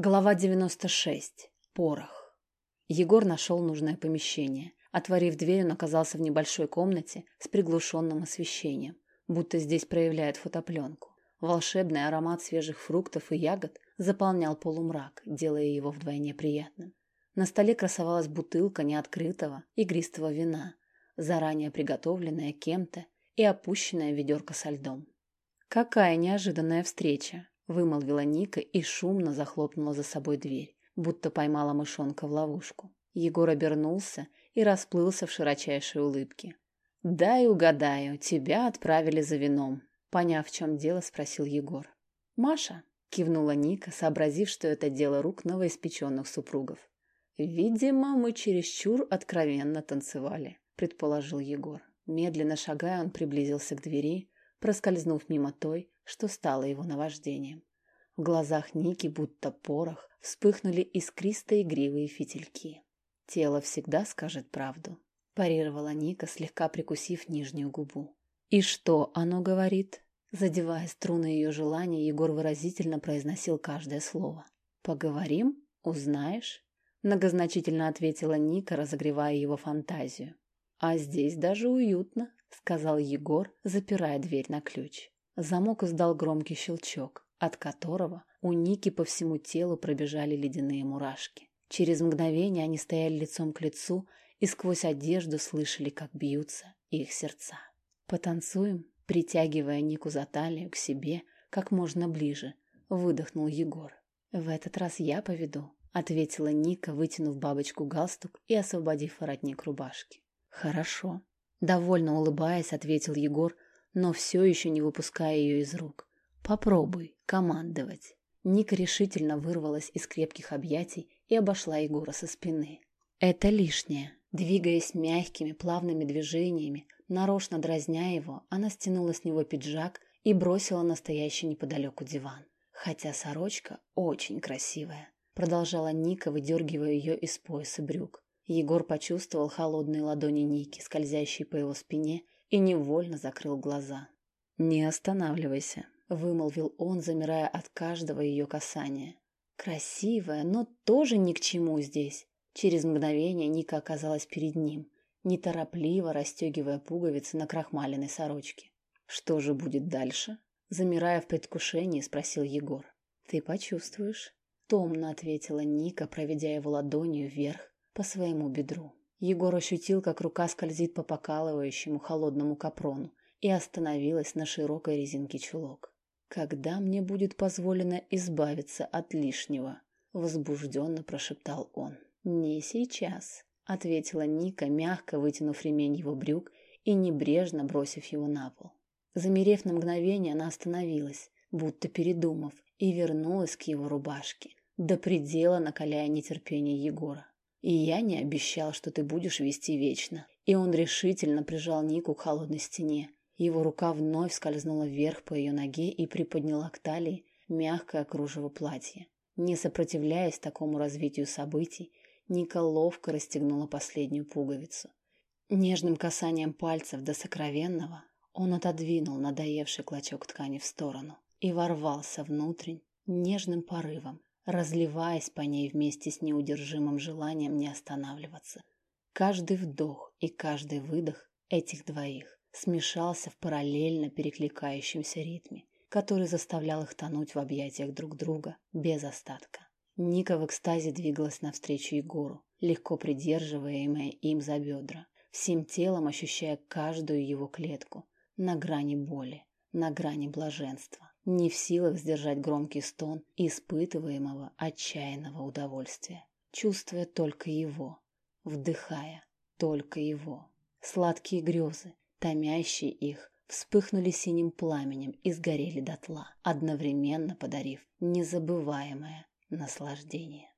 Глава 96. Порох. Егор нашел нужное помещение. Отворив дверь, он оказался в небольшой комнате с приглушенным освещением, будто здесь проявляет фотопленку. Волшебный аромат свежих фруктов и ягод заполнял полумрак, делая его вдвойне приятным. На столе красовалась бутылка неоткрытого игристого вина, заранее приготовленная кем-то и опущенная ведерко со льдом. Какая неожиданная встреча! Вымолвила Ника и шумно захлопнула за собой дверь, будто поймала мышонка в ловушку. Егор обернулся и расплылся в широчайшей улыбке. «Дай угадаю, тебя отправили за вином», — поняв, в чем дело, спросил Егор. «Маша?» — кивнула Ника, сообразив, что это дело рук новоиспеченных супругов. «Видимо, мы чересчур откровенно танцевали», — предположил Егор. Медленно шагая, он приблизился к двери, проскользнув мимо той, что стало его наваждением. В глазах Ники, будто порох, вспыхнули искристые игривые фитильки. «Тело всегда скажет правду», – парировала Ника, слегка прикусив нижнюю губу. «И что оно говорит?» Задевая струны ее желания, Егор выразительно произносил каждое слово. «Поговорим? Узнаешь?» Многозначительно ответила Ника, разогревая его фантазию. «А здесь даже уютно», — сказал Егор, запирая дверь на ключ. Замок издал громкий щелчок, от которого у Ники по всему телу пробежали ледяные мурашки. Через мгновение они стояли лицом к лицу и сквозь одежду слышали, как бьются их сердца. «Потанцуем?» Притягивая Нику за талию к себе как можно ближе, выдохнул Егор. «В этот раз я поведу», — ответила Ника, вытянув бабочку галстук и освободив воротник рубашки. «Хорошо». Довольно улыбаясь, ответил Егор, но все еще не выпуская ее из рук. «Попробуй командовать». Ника решительно вырвалась из крепких объятий и обошла Егора со спины. «Это лишнее». Двигаясь мягкими, плавными движениями, нарочно дразня его, она стянула с него пиджак и бросила настоящий неподалеку диван. Хотя сорочка очень красивая. Продолжала Ника, выдергивая ее из пояса брюк. Егор почувствовал холодные ладони Ники, скользящие по его спине, и невольно закрыл глаза. «Не останавливайся», — вымолвил он, замирая от каждого ее касания. «Красивая, но тоже ни к чему здесь». Через мгновение Ника оказалась перед ним, неторопливо расстегивая пуговицы на крахмаленной сорочке. «Что же будет дальше?» Замирая в предвкушении, спросил Егор. «Ты почувствуешь?» Томно ответила Ника, проведя его ладонью вверх по своему бедру. Егор ощутил, как рука скользит по покалывающему холодному капрону и остановилась на широкой резинке чулок. «Когда мне будет позволено избавиться от лишнего?» — возбужденно прошептал он. «Не сейчас», — ответила Ника, мягко вытянув ремень его брюк и небрежно бросив его на пол. Замерев на мгновение, она остановилась, будто передумав, и вернулась к его рубашке, до предела накаляя нетерпение Егора. И я не обещал, что ты будешь вести вечно. И он решительно прижал Нику к холодной стене. Его рука вновь скользнула вверх по ее ноге и приподняла к талии мягкое кружево платья. Не сопротивляясь такому развитию событий, Ника ловко расстегнула последнюю пуговицу. Нежным касанием пальцев до сокровенного он отодвинул надоевший клочок ткани в сторону и ворвался внутрь нежным порывом, разливаясь по ней вместе с неудержимым желанием не останавливаться. Каждый вдох и каждый выдох этих двоих смешался в параллельно перекликающемся ритме, который заставлял их тонуть в объятиях друг друга без остатка. Ника в экстазе двигалась навстречу Егору, легко придерживаемая им за бедра, всем телом ощущая каждую его клетку, на грани боли, на грани блаженства не в силах сдержать громкий стон испытываемого отчаянного удовольствия, чувствуя только его, вдыхая только его. Сладкие грезы, томящие их, вспыхнули синим пламенем и сгорели дотла, одновременно подарив незабываемое наслаждение.